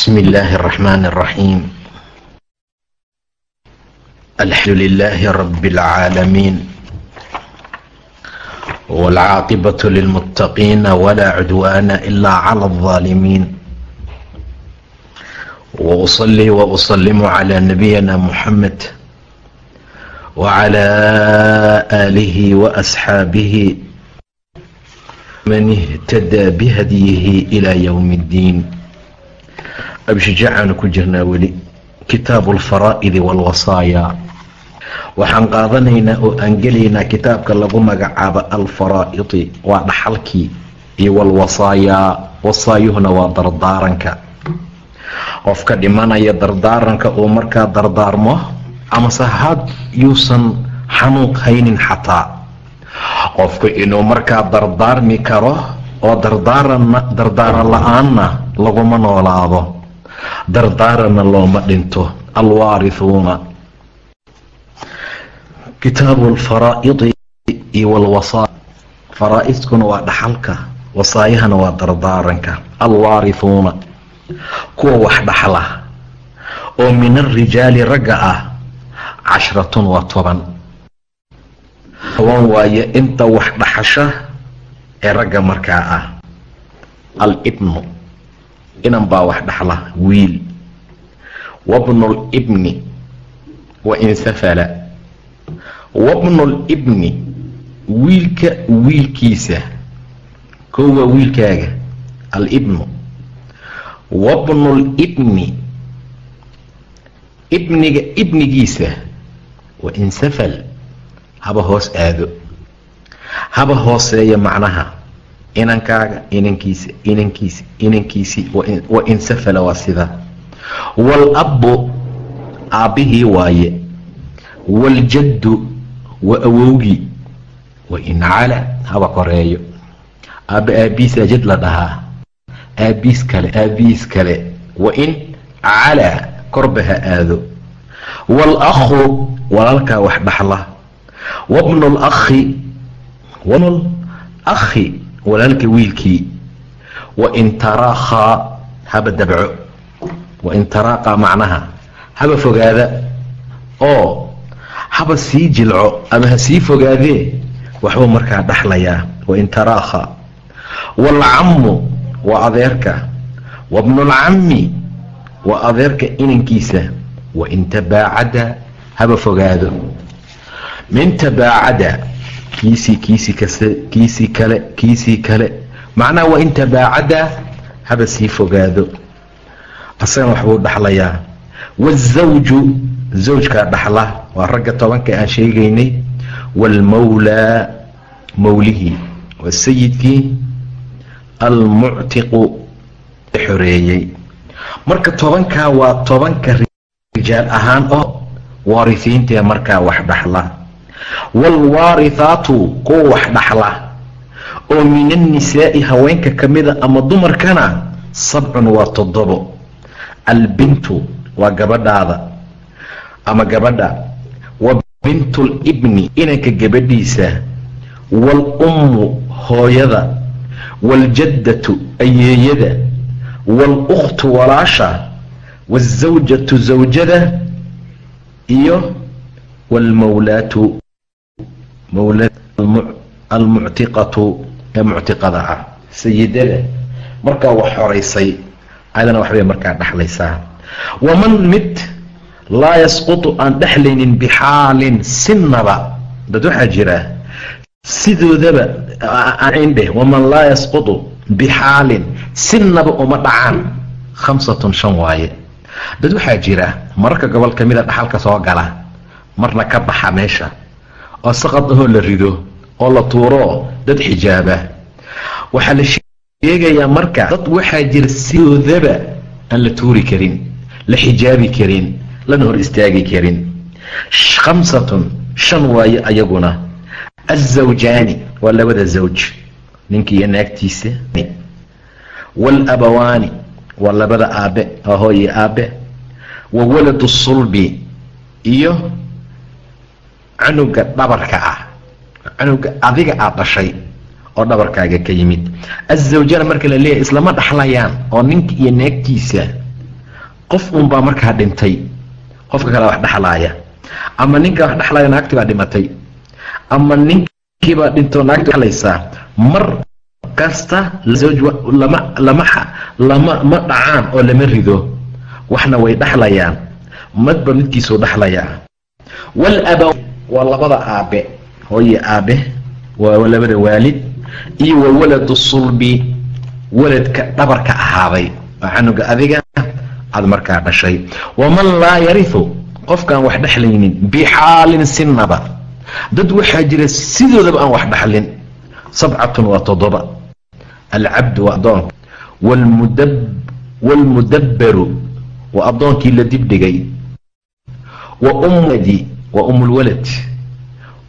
بسم الله الرحمن الرحيم الحمد لله رب العالمين والعاقبة للمتقين ولا عدوان إلا على الظالمين وأصلي وأسلم على نبينا محمد وعلى آله وأصحابه من اهتدى بهديه إلى يوم الدين abshijacaanu ku jirnaa weli. Kitaabu alfaraa'idi waalwasaaya waxaan qaadanaynaa oo aan gelaynaa kitaabka lagu magacaabo alfaraa'idi waa dhaxalkii iyo walwasaayaa wasaayuhuna waa dardaaranka. Qofka dhimanaya dardaaranka uu markaa dardaarmo amase had yuusan xanuun haynin xataa. Qofku inuu markaa dardaarmi karo oo dardaaranna dardaaran la'aanna laguma noolaado dardaaranna looma dhinto. Alwaarithuuna kitaabu alfaraa'idi iyo faraa'idkuna waa dhaxalka wasaayahana waa dardaaranka. Alwaarithuuna kuwa wax dhaxla oo min alrijaali ragga ah cashratun waa toban. Toban waaye inta wax dhaxasha ee ragga markaa ah. Alibnu inan baa wax dhaxla wiil. Wabnu libni wa in safala. Wabnu libni wiilka wiilkiisa. Kow waa wiilkaaga alibnu wabnu libni ibniga ibnigiisa wa in safal. Haba hoos aado. Haba hooseeya macnaha inankaaga inankiisa inankiisa inankiisii wa in safala waa sida. Waalabbu aabbihii waaye. Waaljaddu wa awowgii. Wa in cala haba koreeyo. Aabba aabbiisaa jad la dhahaa. Aabbiis kale aabbihiis kale. Wa in calaa korba ha aado. Waalakhu walaalkaa wax dhaxla wabnu lakhi wabnu akhi walaalka wiilkii wain taraakhaa haba dabco. Wain taraaqaa macnaha haba fogaada. Oo haba sii jilco ama ha sii fogaadee waxbuu markaa dhaxlayaa. Wain taraakhaa waalcammu waa adeerka. Wabnulcammi waa adeerka inankiisa. Wain tabaacada haba fogaado. Min tabaacada kiisii kiisii kase kiisii kale kiisii kale. Macnaha waa in tabaacada haba sii fogaado. Asagana waxbuu dhaxlayaa. Wazawju zawjkaa dhaxla. Waa ragga tobanka aan sheegaynay. Waalmawlaa mawlihii waa sayidkii almuctiqu xoreeyey marka tobankaa waa tobanka rijaal ahaan oo waarisiintae markaa wax dhaxla waalwaarithaatu kuwa wax dhaxla oo min annisaa'i haweenka ka mida ama dumarkana sabcun waa toddobo albintu waa gabadhaada ama gabadha wa bintu libni inanka gabadhiisa waalummu hooyada waaljaddatu ayeeyada waalukhtu walaasha waalsawjatu zawjada iyo waalmawlaatu almuctiqatu ee muctiqada ah. Sayidada markaa wax xoraysay adana waxbay markaa dhexlaysaa waman mid laa yasqutu aan dhexlaynin bixaalin sinaba dad waxaa jira sidoodaba indheh waman laa yasqutu bixaalin sinaba uma dhacaan. Khamsatun shan waaye. Dad waxaa jira mararka gobol ka mida dhaxalka soo gala marna ka baxa meesha oo saqad ahoo la rido oo la tuuro dad xijaaba. Waxaa la sheegayaa marka dad waxaa jira sidoodaba aan la tuuri karin la xijaabi karin lana hor istaagi karin. Khamsatun shan waaye ayaguna. Azawjaani waa labada zawj ninki iyo naagtiisa. Waalabawaani waa labada aabe waa hooye aabe. Wa waladu sulbi iyo canuga dhabarka ah. Canuga adiga aad dhashay oo dhabarkaaga ka yimid. Azawjana marka la islama dhaxlayaan oo ninka iyo naagtiisa qof unbaa markaa dhintay qofka kale wax dhexlaaya ama ninka wax dhexlaaya naagti baa dhimatay. Ama ninkiibaa dhintoo naagti dhexlaysaa mar kasta lama lama lama ma dhacaan oo lama rido. Waxna way dhexlayaan madba midkiisuu dhexlayaa walabaw waa labada aabe. Hooye aabe waa labada waalid iyo wa waladu sulbi waladka dhabarka ahaaday waa canuga adiga aad markaa dhashay. Waman laa yariu qofkaan wax dhexlaynin bixaalin sinaba dad waxaa jira sidoodaba aan wax dhexlin sabcatun waa toddoba. Alcabdu waa adoonka waalmudabbaru waa addoonkii la dibdhigay wa ummadi waa umulwalad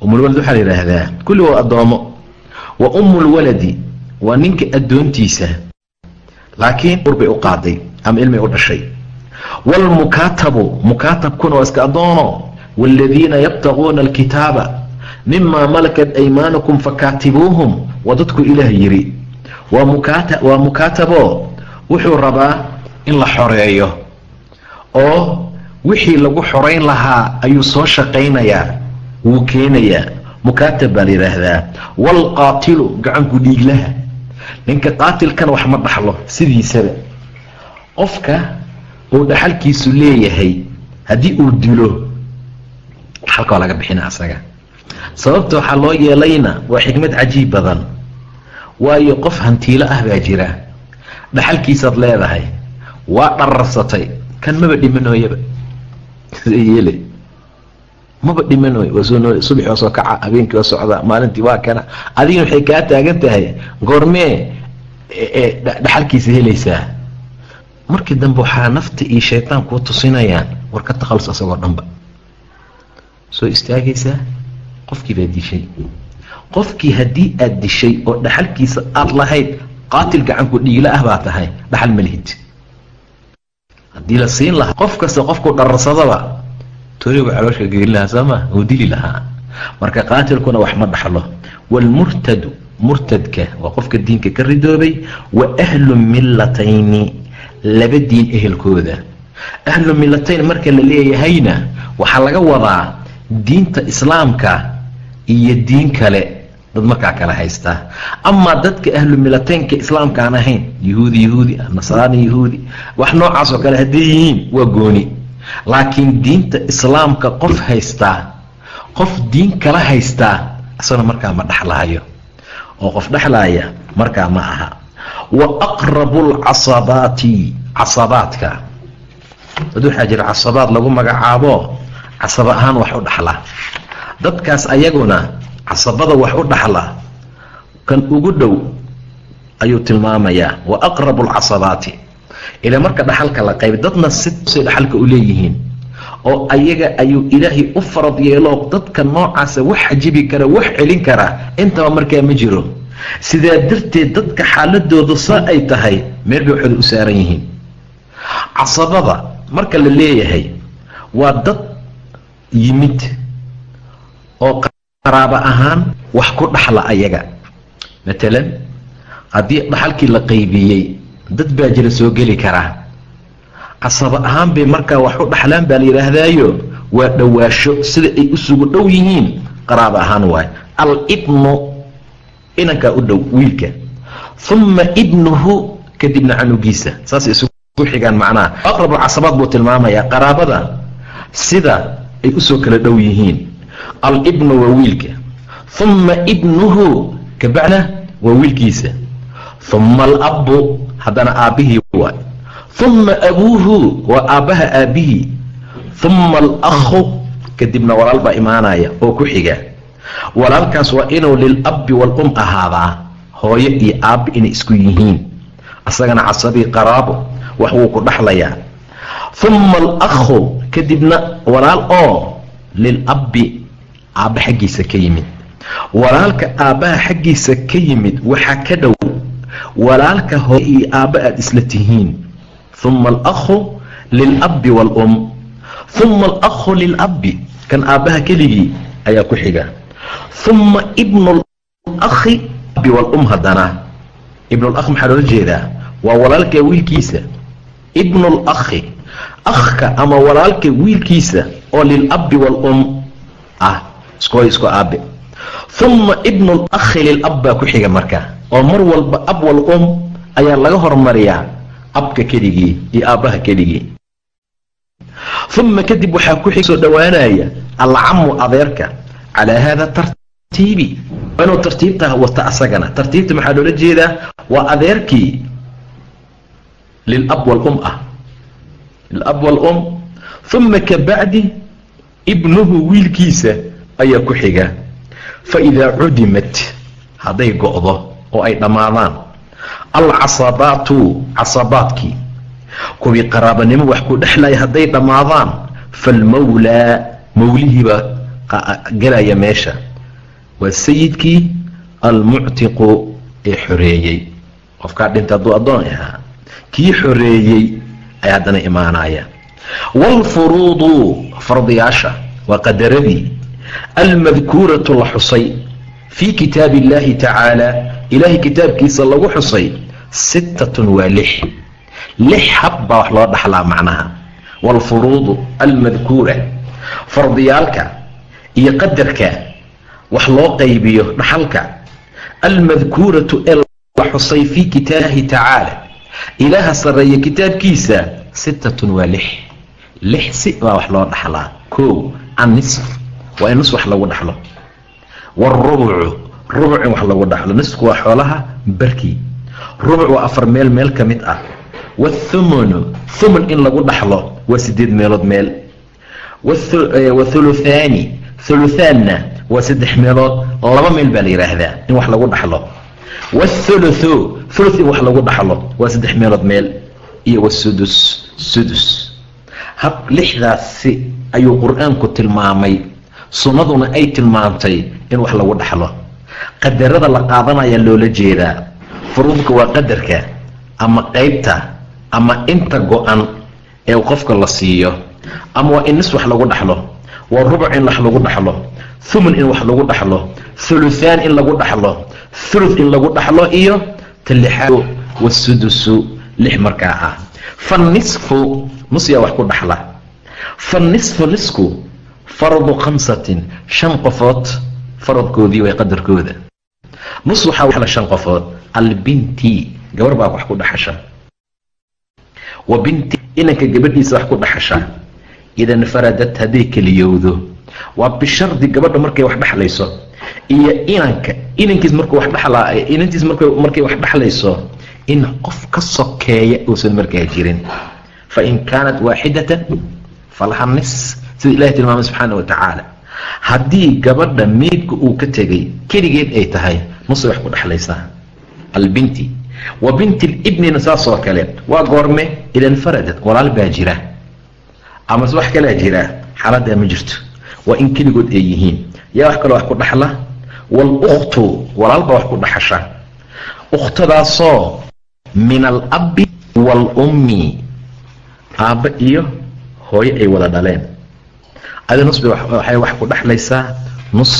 umulwalad waxaa la yidhaahdaa kulli waa addoomo. Wa ummulwaladi waa ninka addoontiisa laakiin urbay u qaaday ama ilmay u dhashay. Waalmukaatabu mukaatabkuna waa iska addoono waaladiina yabtaquuna alkitaaba mimaa malakat aymaanukum fakaatibuuhum waa dadku ilaah yidhi. Waa waa mukaatabo wuxuu rabaa in la xoreeyo oo wixii lagu xorayn lahaa ayuu soo shaqaynayaa wuu keenayaa mukaatab baa la yidhaahdaa waalqaatilu gacanku dhiiglaha ninka qaatilkana wax ma dhaxlo sidiisaba. Qofka uu dhaxalkiisu leeyahay haddii uu dilo dhaxalka waa laga bixina asaga. Sababta waxaa loo yeelayna waa xikmad cajiib badan waayo qof hantiilo ah baa jira. Dhaxalkiisaad leedahay waa dhararsatay kan maba dhimanooyaba yeele maba dhimanooy waa soo nool subaxi waa soo kaca habeenkii waa socdaa maalintii waa kana. Adigina waxay kaa taagan tahay goormee dhaxalkiisa helaysaa. Markii dambe waxaa nafta iyo shaytaan kuu tusinayaan war ka takhalus asagoo dhanba. Soo istaagaysaa? Qofkii baa dishay. Qofkii haddii aad dishay oo dhaxalkiisa aad lahayd qaatil gacanku dhiigla ah baa tahay dhaxal ma lihid haddii la siin lahaa qof kasta qofku dhararsadaba torigu calooshka geeli lahaa sooma uu dili lahaa. Marka qaatilkuna wax ma dhaxlo. Waalmurtadu murtadka waa qofka diinka ka ridoobay wa ahlu millatayni laba diin ehelkooda. Ahlu millatayn marka la leeyahayna waxaa laga wadaa diinta islaamka iyo diin kale dad markaa kala haystaa amaa dadka ahlu milataynka islaamka aan ahayn yahuudi yahuudi nasraani yahuudi wax noocaas oo kale hadday yihiin waa gooni. Laakiin diinta islaamka qof haystaa qof diin kala haystaa isagona markaa ma dhexlahayo oo qof dhexlaaya markaa ma aha. Wa aqrabu lcasabaati casabaadka dad waxaa jira casabaad lagu magacaabo casaba ahaan wax u dhaxla. Dadkaas ayaguna casabada wax u dhaxla kan ugu dhow ayuu tilmaamayaa wa aqrabu lcasabaati ilaa marka dhaxalka la qayb dadna sisay dhaxalka u leeyihiin oo ayaga ayuu ilaahay u farad yeelo dadka noocaasa wax xajibi kara wax celin kara intaba markaa ma jiro. Sidaa darteed dadka xaaladoodu saa ay tahay meel bay waxooda u saaran yihiin. Casabada marka la leeyahay waa dad yimid oo qaraabo ahaan wax ku dhaxla ayaga. Matalan haddii dhaxalkii la qaybiyey dad baa jira soo geli karaa casabo ahaan bay markaa wax u dhaxlaan baa la yidhaahdaayo waa dhowaasho sida ay usugu dhow yihiin qaraabo ahaan waay al ibnu inankaa u dhow wiilka. Uma ibnuhu kadibna canugiisa. Saas isugu xigaan macnaha aqrabu casabaad buu tilmaamayaa qaraabada sida ay u soo kala dhow yihiin alibnu waa wiilka uma ibnuhu kabacna waa wiilkiisa uma alabbu haddana aabbihii waay. Uma abuuhu waa aabbaha aabbihii uma alakhu kadibna walaal baa imaanaya oo ku xiga. Walaalkaas waa inuu lilabbi walum ahaadaa hooyo iyo aabbi inay isku yihiin. Asagana casabii qaraabo wax wuu ku dhaxlayaa. Uma alakhu kadibna walaal oo lilabbi aabba xaggiisa ka yimid. Walaalka aabbaha xaggiisa ka yimid waxaa ka dhow walaalka hore iyo aabba aada isla tihiin. Uma alakhu lilabbi waalum uma alakhu lilabbi. Kan aabbaha keligii ayaa ku xiga. Uma ibnu lakhi abi waalum haddana. Ibnulakh maxaa loola jeedaa? Waa walaalka wiilkiisa. Ibnulakhi akhka ama walaalka wiilkiisa oo lilabbi waalum ah iskooy isku aabe uma ibnu lakhi lilab baa ku xiga marka. Oo mar walba ab wal ayaa laga hormariyaa abka keligii iyo aabbaha keligii. Uma kadib waxaa ku xig soo dhowaanaya alcamu adeerka calaa haada tartiibi. Inuu tartiibta wata asagana. Tartiibta maxaa loola jeedaa? Waa adeerkii lilab waalum ah. Lilab waalum uma kabacdi ibnuhu wiilkiisa ayaa ku xiga. Faidaa cudimat hadday go'do oo ay dhammaadaan alcasabaatu casabaadkii kuwii qaraabanimo wax ku dhexlaya hadday dhammaadaan falmawlaa mawlihiibaa gelaya meesha. Waa sayidkii almuctiqu ee xoreeyey. Qofkaa dhintay hadduu addoon ahaa kii xoreeyey ayaa haddana imaanaya. Waalfuruudu fardiyaasha waa qadaradii almadkuuratu la xusay fii kitaabi illaahi tacaala ilaahay kitaabkiisa lagu xusay sittatun waa lix lix hab baa wax loo dhaxlaa macnaha waalfuruudu almadkuura fardiyaalka iyo qadarka wax loo qaybiyo dhaxalka almadkuuratu ee la xusay fii kitaabihi tacaala ilaaha sarreeya kitaabkiisa sittatun waa lix lix si baa wax loo dhaxlaa kow annisf waa in nus wax lagu dhaxlo. Waarubucu rubuc in wax lagu dhaxlo. Nisku waa xoolaha barkii rubuc waa afar meel meel ka mid ah. Wathumunu thumun in lagu dhaxlo waa sideed meelood meel. Wathuluthaani thuluthaanna waa saddex meelood. Laba meel baa la yidhaahdaa in wax lagu dhaxlo. Wathuluthu thuluth in wax lagu dhaxlo waa saddex meelood meel. Iyo wasudus sudus hab lixdaasi ayuu qur'aanku tilmaamay sunnaduna ay tilmaamtay in wax lagu dhaxlo. Qadarada la qaadanaya loola jeedaa furuudka waa qadarka ama qaybta ama inta go-an ee qofka la siiyo ama waa in nis wax lagu dhaxlo waa rubuc in wax lagu dhaxlo thumun in wax lagu dhaxlo thuluthaan in lagu dhaxlo thuluth in lagu dhaxlo iyo talixaad wasudusu lix markaa ah. Fa nisfu nus wax ku dhaxla. Fa nisfu nisku fardu khamsatin shan qofood faradkoodii way qadarkooda. Nus waxaa shan qofood albinti gabar baa wax ku dhaxasha. Wa binti inanka gabadhiisa wax ku dhaxasha. Ida nfaradat hadday keliyowdo. Waa bishardi gabadha markay wax dhexlayso iyo inanka inankiis markuu wax dhalaa inantiis mark markay wax dhexlayso in qof ka sokeeya uusan markaa jirin. Fain kaanat waaxidatan falaha nis sida ilahi tilmaamay subxaana wa tacaala haddii gabadha meydka uu ka tegay keligeed ay tahay nusay wax ku dhexlaysaa albinti wa binti libnina saasoo kale waa goorme ida infaradat walaal baa jira. Amase wax kalaa jira xaaladaa ma jirto. Waa in keligood ay yihiin. Yaa wax kaloo wax ku dhaxla? Waaluktu walaal baa wax ku dhaxasha. Ukhtadaasoo min alabbi waalummi aabba iyo hooyo ay wada dhaleen adi nus waxay wax ku dhexlaysaa nus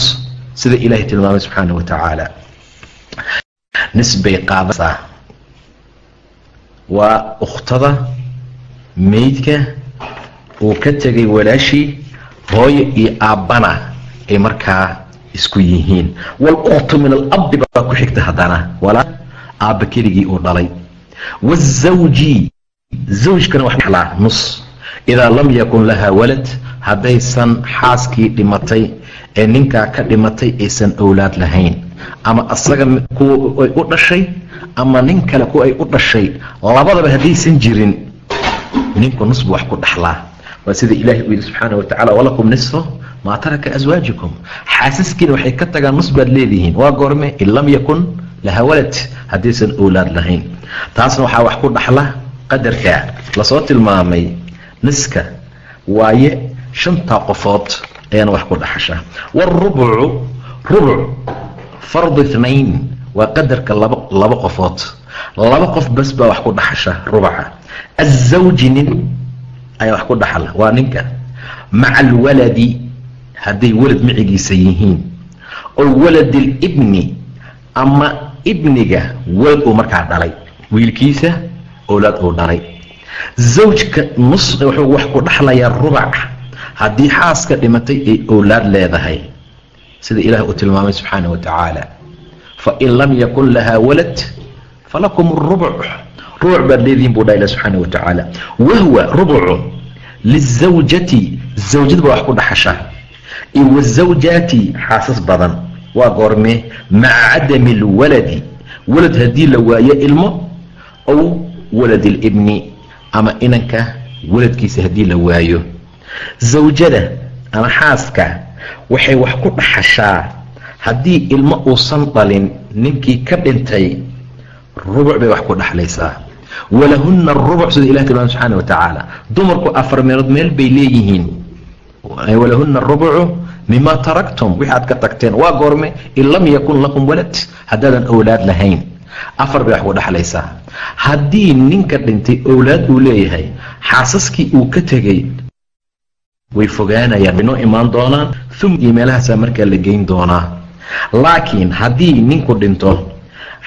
sida ilaahay tilmaamay subxaana wa tacaala nis bay qaadaysaa waa ukhtada meydka uu ka tegay walaashii hooyo iyo aabbana ay markaa isku yihiin waaluktu min alabbi baa ku xigta haddana walaa aabba keligii uu dhalay wazawji zawjkana wax nus idaa lam yakun laha walad haddaysan xaaskii dhimatay ee ninkaa ka dhimatay aysan owlaad lahayn ama asaga kuwa ay u dhashay ama nin kale kuwa ay u dhashay labadaba haddaysan jirin ninku nus wax ku dhaxlaa. Waa sida ilaahay uu yidhi subxaana wa tacala walakum nisfu maa taraka aswaajikum xaasaskiina waxay ka tagaan nus baad leedihiin. Waa goorme in lam yakun laha walad haddaysan owlaad lahayn. Taasna waxaa wax ku dhaxla qadarka. Lasoo tilmaamay niska waaye shantaa qofood ayaana wax ku dhaxashaa wاrubucu rubuc fardu اثnain waa qadarka laba laba qofood laba qof bas baa wax ku dhaxasha rubaca الزawji nin ayaa wax ku dhaxla waa ninka maca alwaladi hadday walad micigiisa yihiin oo walad اlibni ama ibniga walad uu markaa dhalay wiilkiisa owlaad uu dhalay zawjka nus wuxuu wax ku dhaxlayaa rubac haddii xaaska dhimatay ay owlaad leedahay sida ilaah uu tilmaamay subxaana wa tacaala fain lam yakun lahaa walad falakum rubuc. Rubuc baad leedihiin buu dha ilah subxaana wa tacaala. Wahwa rubucu lizawjati zawjad baa wax ku dhaxasha. Iyo wazawjaati xaasas badan. Waa goormee maca cadami alwaladi walad haddii la waayo ilmo ow walad ilibni ama inanka waladkiisa haddii la waayo zawjada ama xaaska waxay wax ku dhaxashaa haddii ilmo uusan dhalin ninkii ka dhintay rubuc bay wax ku dhaxlaysaa. walahunna rubuc sida ilah tilmaam subxaana wa tacaala dumarku afar meelood meel bay leeyihiin. Walahunna rubucu mima taraktum wixi aad ka tagteen waa goorme in lam yakun lakum walad haddaadan owlaad lahayn. Afar bay wax ku dhaxlaysaa. Haddii ninka dhintay owlaad uu leeyahay xaasaskii uu ka tegey way fogaanayaan inoo imaan doonaan um iyo meelahaasaa markaa la geyn doonaa laakiin haddii ninku dhinto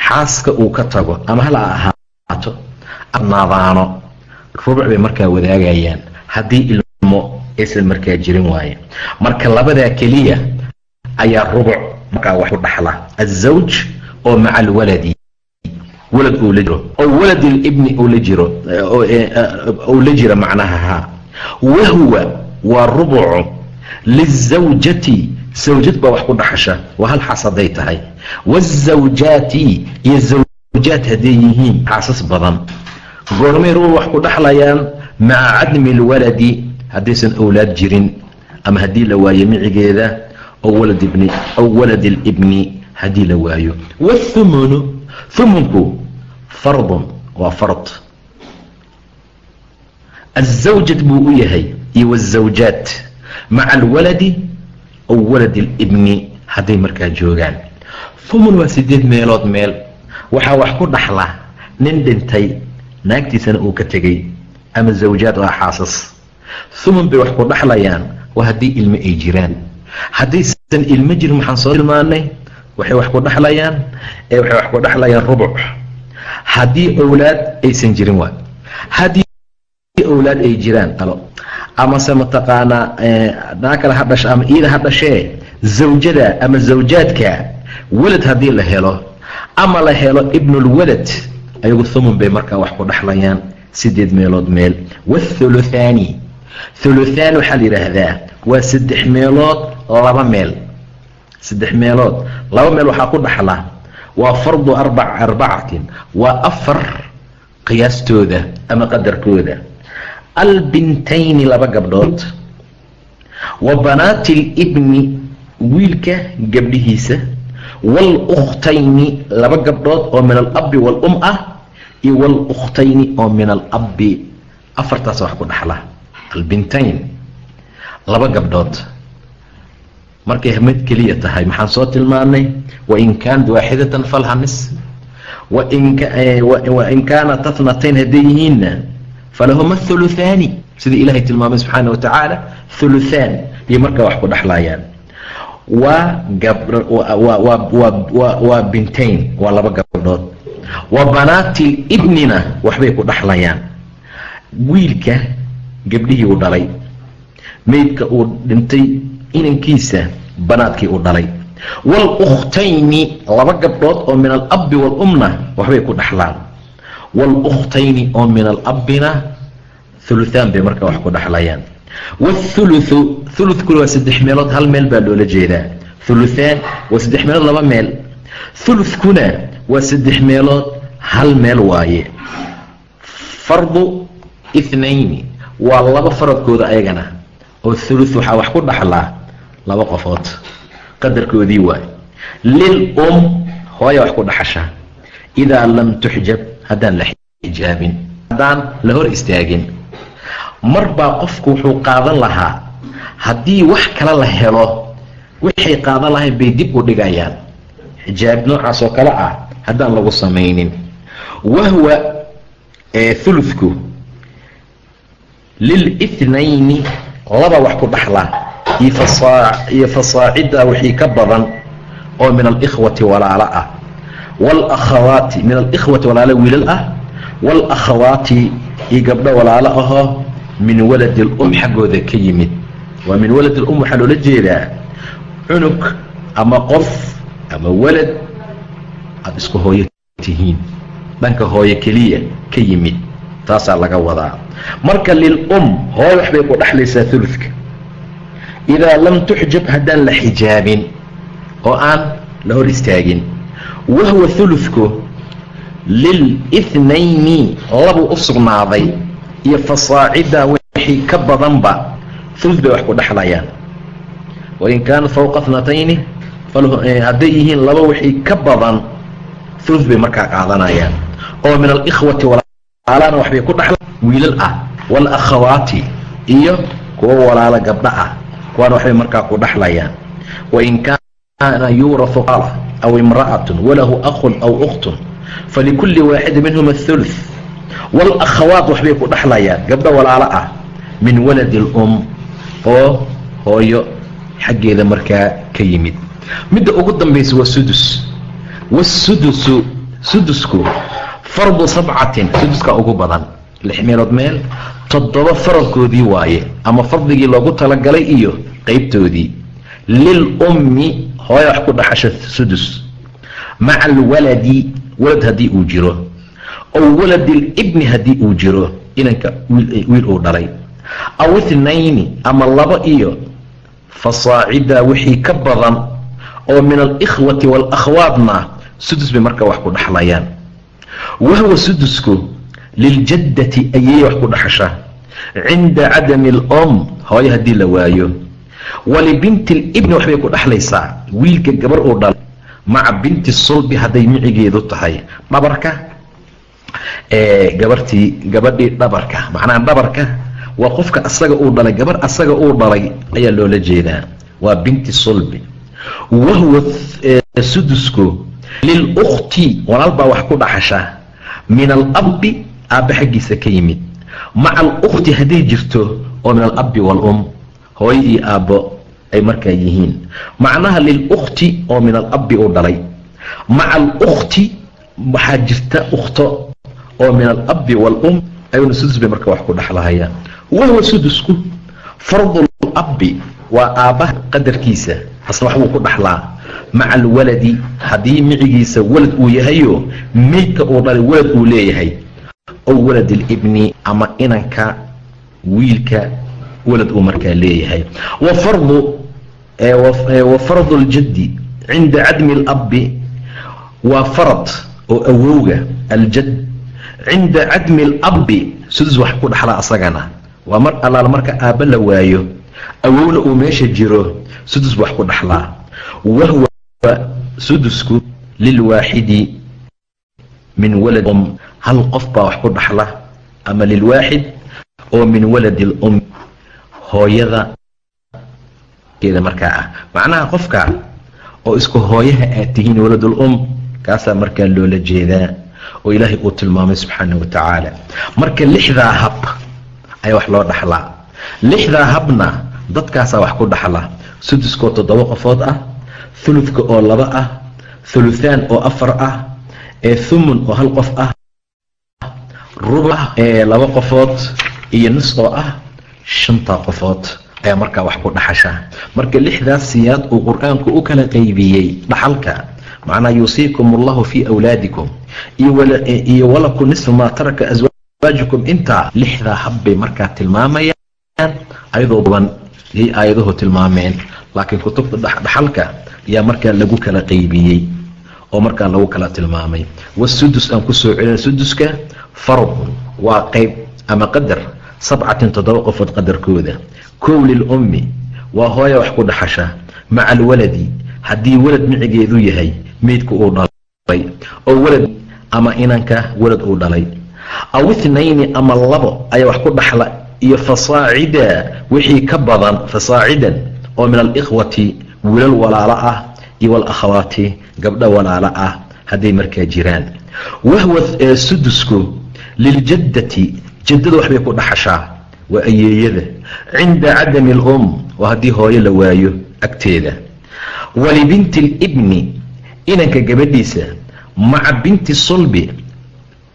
xaaska uu ka tago ama hala ahaato naadaano. Rubuc bay markaa wadaagayaan haddii ilmo aysan markaa jirin waaye. Marka labadaa keliya ayaa rubuc markaa wax ku dhaxla. Azawj oo maca alwaladi walad uu la jiro. Oo walad ilibni uu la jiro uu la jira macnaha ha. Wahwa waa rubucu lizawjati zawjad baa wax ku dhaxasha waa hal xaas hadday tahay. Wazawjaati iyo zawjaad hadday yihiin xaasas badan. Goormay rubuc wax ku dhaxlayaan maca cadmi alwaladi haddaysan owlaad jirin ama haddii la waayo micigeeda aw walad ilibni haddii la waayo. Wathumunu thumunku fardun waa fard. Azawjad buu u yahay iyo wazawjaat maca alwaladi aw walad ilibni hadday markaa joogaan thumun waa sideed meelood meel waxaa wax ku dhaxla nin dhintay naagtiisana uu ka tegey ama zawjaad oo xaasas thumun bay wax ku dhaxlayaan waa haddii ilmo ay jiraan haddaysan ilmo jirin waxaan soo tilmaanay waxay wax ku dhaxlayaan ee waxay wax ku dhaxlayaan rubuc haddii owlaad aysan jirin waay haddii owlaad ay jiraan amase mataqaanaa naa kale ha dhasho ama iida ha dhashee zawjada ama zawjaadka walad haddii la helo ama la helo ibnulwalad ayagu thumun bay markaa wax ku dhaxlayaan sideed meelood meel. Wathuluthaani thuluthaan waxaa la yidhaahdaa waa saddex meelood laba meel. Saddex meelood laba meel waxaa ku dhaxla waa fardu arba arbacatin waa afar qiyaastooda ama qadarkooda albintayni laba gabdhood wa banaati libni wiilka gabdhihiisa waalukhtayni laba gabdhood oo min alabbi waalum ah iyo waalukhtayni oo min alabbi afartaas wax ku dhaxla. Albintayn laba gabdhood. Markay mid keliya tahay maxaan soo tilmaanay wain kaanat waaxidatan falha nis wain kaanat athnatayn hadday yihiinna falahuma thuluthaani sidii ilaahay tilmaamay subxaana wa tacaala thuluthaan. Iyo markaa wax ku dhexlaayaan waa waa bintayn. Waa laba gabdhood. Wa banaati ibnina. Waxbay ku dhexlayaan wiilka gabdhihii uu dhalay. Meydka uu dhintay. Inankiisa banaadkii uu dhalay. Waalukhtayni laba gabdhood oo min alabbi waalumna waxbay ku dhexlaan waalukhtayni oo min alabbina thuluthaan bay markaa wax ku dhexlayaan wathuluthu thuluthkuna waa saddex meelood hal meel baa loola jeedaa thuluthaan waa saddex meelood laba meel thuluthkuna waa saddex meelood hal meel waaye fardu ithnayni waa laba faradkooda ayagana oo thuluth waxaa wax ku dhaxlaa laba qofood qadarkoodii waay lil um hooya wax ku dhaxasha idaa lam tuxjab haddaan la xijaabin haddaan la hor istaagin. Mar baa qofku wuxuu qaadan lahaa haddii wax kale la helo waxay qaadan lahayn bay dib u dhigayaan. Xijaab noocaas oo kale ah haddaan lagu samaynin. Wahwa thulufku lilithnayni laba wax ku dhaxla iyo fasaacida wixii ka badan oo min alikhwati walaalo ah waalakhawaati min alikhwati walaalo wiilal ah waalakhawaati iyo gabdho walaalo ahoo min waladi lum xaggooda ka yimid. Waa min walad lum waxaa loola jeedaa cunug ama qof ama walad aada isku hooyo tihiin. Dhanka hooyo keliya ka yimid taasaa laga wadaa. Marka lilum hooyo waxbay ku dhexlaysaa ulufka idaa lam tuxjab haddaan la xijaabin oo aan la hor istaagin wahwa ulufku lilithnayni labuu u sugnaaday iyo fasaacida wixii ka badanba ulu bay wax ku dhexlayaan wain kaana fawqa thnatayni hadday yihiin laba wixii ka badan ulu bay markaa qaadanayaan oo min alikhwati walaalana waxbay ku dhexla wiilal ah waalakhawaati iyo kuwo walaalo gabdho ah kuwaana waxbay ku dhexlayaan wain aw imra'atun walahu akhun aw ukhtun falikulli waaxidi minhum athuluth waalakhawaat waxbay ku dhexlayaan gabdho walaalo ah min waladi lum oo hooyo xaggeeda markaa ka yimid midda ugu dambaysa waa sudus wasudusu sudusku fardu sabcatin suduskaa ugu badan lix meelood meel toddoba faradkoodii waaye ama fardigii loogu talagalay iyo qeybtoodii lilummi hooya wax ku dhaxasha sudus. Maca alwaladi walad haddii uu jiro ow waladilibni haddii uu jiro inanka wiil uu dhalay. Aw ithnayni ama laba iyo fasaacida wixii ka badan oo min alikhwati waalakhawaatna sudus bay markaa wax ku dhexlayaan wahwa sudusku liljaddati ayay wax ku dhaxasha. Cinda cadami alom hooyo haddii la waayo walibinti libni waxbay ku dhexlaysaa wiilka gabar uu dhalay. Maca binti sulbi hadday micigeedu tahay. Dhabarka? Gabartii gabadhii dhabarka. Macnaha dhabarka? Waa qofka asaga uu dhalay gabar asaga uu dhalay ayaa loola jeedaa. Waa binti sulbi. Wahwa sudusku lilukti walaal baa wax ku dhaxasha. Min alabbi aabbe xaggiisa ka yimid. Maca alukti hadday jirto oo min alabbi waalum hooyo iyo aabbo ay markaa yihiin. Macnaha lilukti oo min alabbi uu dhalay. Maca alukti waxaa jirta ukhto oo min alabbi waalum ayuuna sudus bay markaa wax ku dhexlahayaan wahwa sudusku fardulabbi waa aabbaha qadarkiisa asna waxbuu ku dhaxlaa maca alwaladi haddii micigiisa walad uu yahayo meydka uu dhalay walad uu leeyahay. Ow walad ilibni ama inanka wiilka walad uu markaa leeyahay. Wafardu wa fardu ljaddi cinda cadmi alabbi waa farad oo awowga aljad cinda cadmi alabbi sudus wax ku dhaxlaa asagana. Waa mar allaal marka aabba la waayo awowna uu meesha jiro sudus wax ku dhaxlaa. Wahwa sudusku lilwaaxidi min walad um hal qof baa wax ku dhaxla ama lilwaaxid oo min waladi lum hooyada keeda markaa ah. Macnaha qofka oo isku hooyaha aad tihiin waladul um kaasaa markaa loola jeedaa oo ilaahay uu tilmaamay subxaana wa tacaala. Marka lixdaa hab ayaa wax loo dhaxlaa. Lixdaa habna dadkaasaa wax ku dhaxla suduskoo toddoba qofood ah thuludka oo laba ah thuluthaan oo afar ah ee thumun oo hal qof ah ruba ee laba qofood iyo nis oo ah shantaa qofood ayaa markaa wax ku dhaxasha. Marka lixdaas siyaad uu qur'aanku u kala qaybiyey dhaxalka macnaa yuusiikum allahu fii awlaadikum iyo walaku nisfu maa taraka aswaajukum intaa lixdaa habbay markaa tilmaamayaan ayadoo duban yay aayaduhu tilmaameen. Laakiin kutubta dhaxalka yaa markaa lagu kala qaybiyey oo markaa lagu kala tilmaamay. Wasudus aan ku soo celina suduska fardun waa qayb ama qadar sabcatin toddoba qofood qadarkooda. Kow lilummi waa hooya wax ku dhaxasha. Maca alwaladi haddii walad micigeedu yahay meydku uu dhalay. Oo walad ama inanka walad uu dhalay. Aw ithnayni ama labo ayaa wax ku dhaxla iyo fasaacida wixii ka badan fasaacidan oo min alikhwati wiilal walaalo ah iyo walakhawaati gabdho walaalo ah hadday markaa jiraan. Wahwa sudusku liljaddati jaddada waxbay ku dhaxashaa. Waa ayeeyada. Cinda cadami alum oo haddii hooyo la waayo agteeda. Walibinti libni inanka gabadhiisa maca binti sulbi.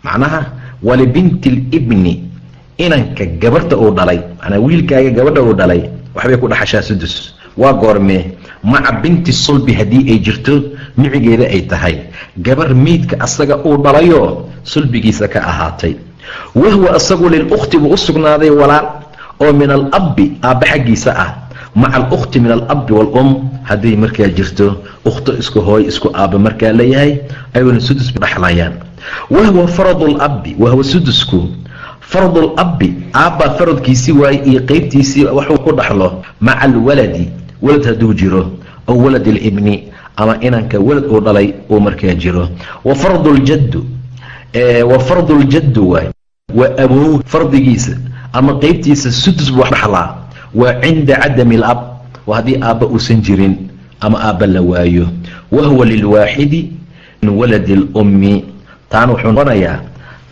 Macnaha walibinti libni inanka gabarhta uu dhalay. Manaa wiilkaaga gabadha uu dhalay. Waxbay ku dhaxashaa sudus waa goormee maca binti sulbi haddii ay jirto micigeeda ay tahay. Gabar meydka asaga uu dhalayoo sulbigiisa ka ahaatay wahwa asagu lilukhti buu u sugnaaday walaal oo min alabbi aabba xaggiisa ah maca alukhti min alabbi waalum hadday markaa jirto ukhto isku hooy isku aabba markaa layahay ayuuna sudus dhexlayaan wahwa faradu labbi wahwa sudusku fardu labbi aabbaa faradkiisii waaye iyo qeybtiisii waxuu ku dhaxlo maca alwaladi walad hadduu jiro aw walad alibni ama inanka walad uu dhalay uu markaa jiro wa fardu ljaddu wa fardu ljaddu waay waa abow fardigiisa ama qeybtiisa sudus buu wax dhaxlaa waa cinda cadami alab waa haddii aabba uusan jirin ama aabba la waayo wahuwa lilwaaxidi min waladi alummi taana wuxuu noqonayaa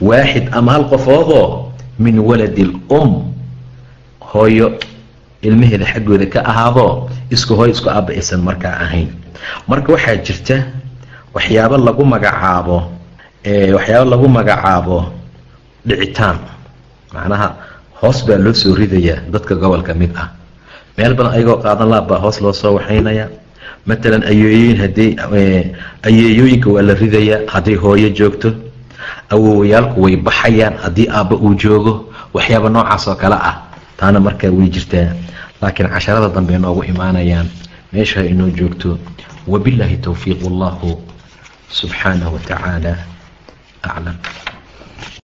waaxid ama hal qofoodoo min waladi alum hooyo ilmaheeda xaggooda ka ahaadoo isku hooyo isku aabba aysan markaa ahayn marka waxaa jirta waxyaabo lagu magacaabo waxyaabo lagu magacaabo dhicitaan. Macnaha hoos baa loo soo ridayaa dadka gobolka mid ah. Meel badan ayagoo qaadan laab baa hoos loo soo waxaynayaa. Matalan ayeeyooyin haddii ayeeyooyinka waa la ridayaa hadday hooyo joogto. Awowayaalku way baxayaan haddii aabba uu joogo. Waxyaaba noocaas oo kale ah. Taana markaa way jirtaa laakiin casharada dambe inoogu imaanayaan. Meesha inoo joogto. Wabilaahi towfiiq wallahu subxaanahu wa tacaala. Aclam